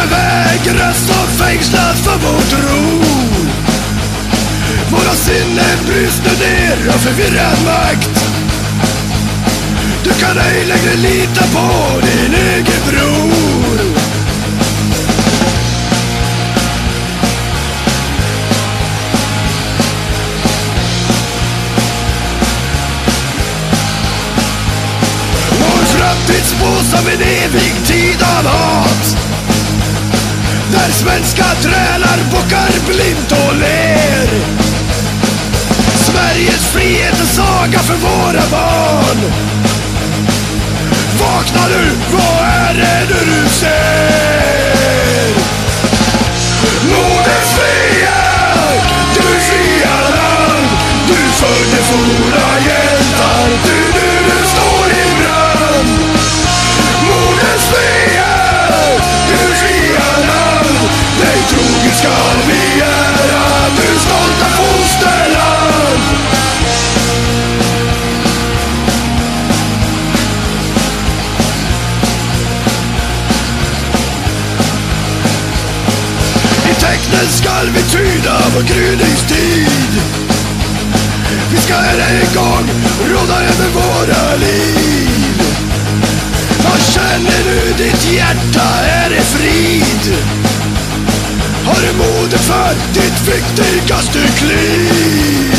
förvägras och fängslas för vår tro Våra sinnen brystar ner av förvirrad makt. Du kan ej längre lita på din egen bror. Vår framtid spås av en evig tid svenska trälar bockar I skall vi tyda vår gryningstid Vi ska än en gång råda över våra liv Vad känner du ditt hjärta? Är det frid? Har du mod för ditt viktigaste kliv?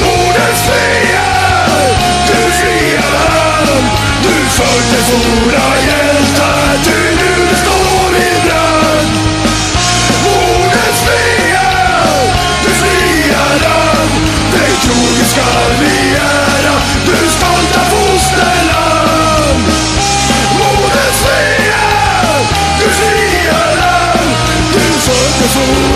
Nordens frihet, du fria land Du födde våra fool